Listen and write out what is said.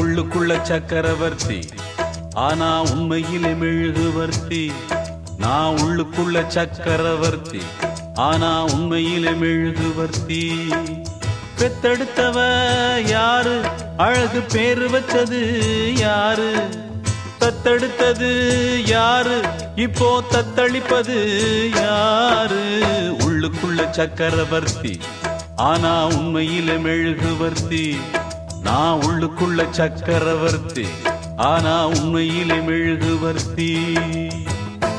உள்ளுக்குள்ள சக்கரவர்த்தி. ஆனா உண்மையிலே மெழுகுவர்த்தி. நான் உள்ளுக்குள்ள சக்கரவர்த்தி. ஆனா உண்மையிலே மெழுகுவர்த்தி. பெத்தெடுத்தவ யாரு? அழகு பேரு வச்சது யாரு? தத்தெடுத்தது யாரு? இப்போ தத்தளிப்பது யாரு? உள்ளுக்குள்ள சக்கரவர்த்தி. ஆனா உண்மையில மெழுகுவர்த்தி. நான் உள்ளுக்குள்ள சக்கரவர்த்தி ஆனா உண்மையிலே மெழுகுவர்த்தி.